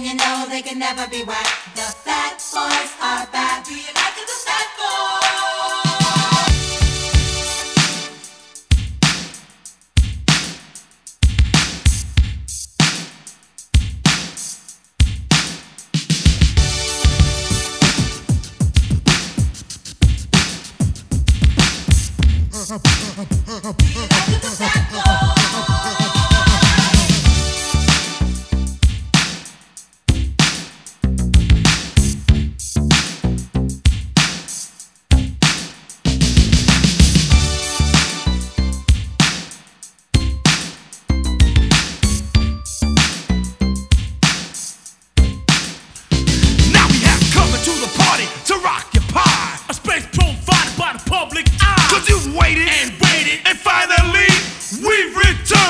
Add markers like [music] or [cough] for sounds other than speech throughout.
And you know they can never be whack. The fat boys are back. Do you like the fat boys? Now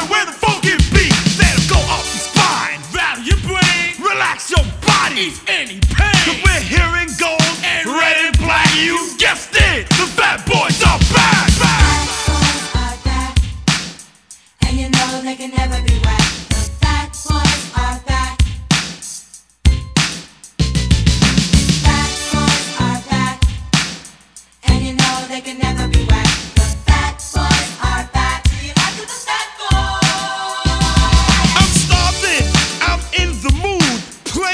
where the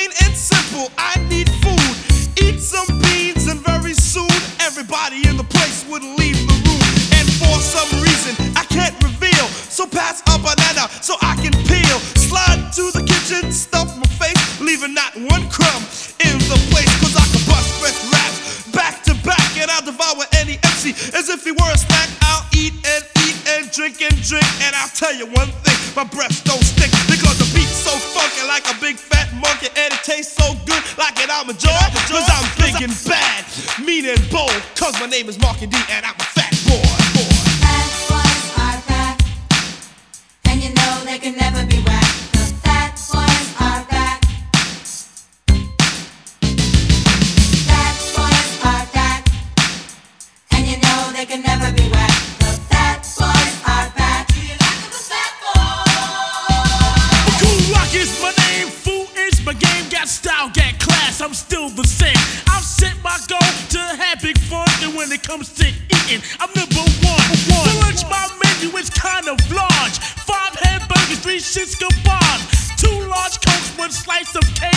Plain and simple. I need food. Eat some beans and very soon everybody in the place would leave the room. And for some reason I can't reveal. So pass a banana so I can peel. Slide to the kitchen, stuff my face, leaving not one crumb in the place. Cause I can bust fresh raps back to back and I'll devour any MC as if he were a snack. I'll eat and eat and drink and drink. And I'll tell you one thing, my breath don't and bold. Cause my name is Markie Dee and I'm a fat boy. boy. Fat boys are back. And you know they can never be whack. The fat boys are back. Fat boys are. And you know they can never be whack. The fat boys are back. Do you like the fat boys? Kool Rock is my name, fool is my game. Got style, got class, I'm still the same. I've set my goal it comes to eating, I'm number one. For lunch, my menu is kind of large. Five hamburgers, three shish kebabs, two large cokes, one slice of cake,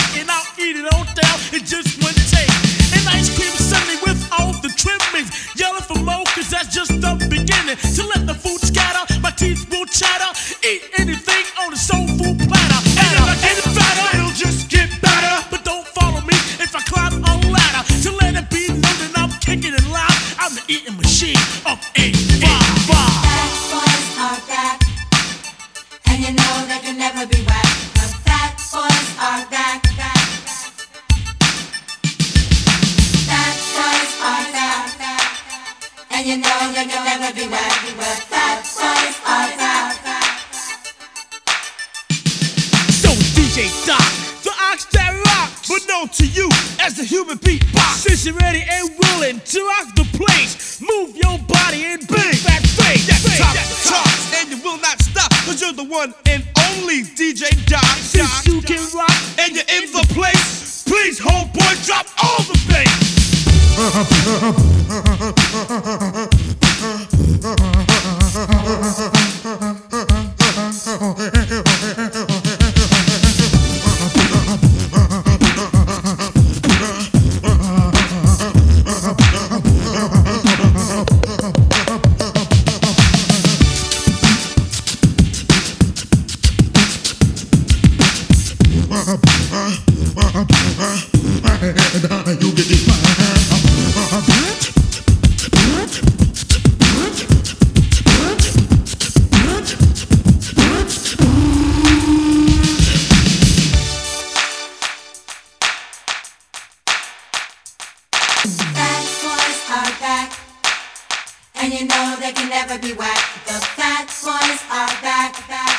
But known to you as the human beatbox. Since you're ready and willing to rock the place, move your body and big fat face. Yes, top of the charts, and you will not stop, cause you're the one and only DJ Doc. Since you can rock, and you're in the place, please, homeboy, drop all the bass. [laughs] Fat boys are back. And you know they can never be whack. The fat boys are back. back.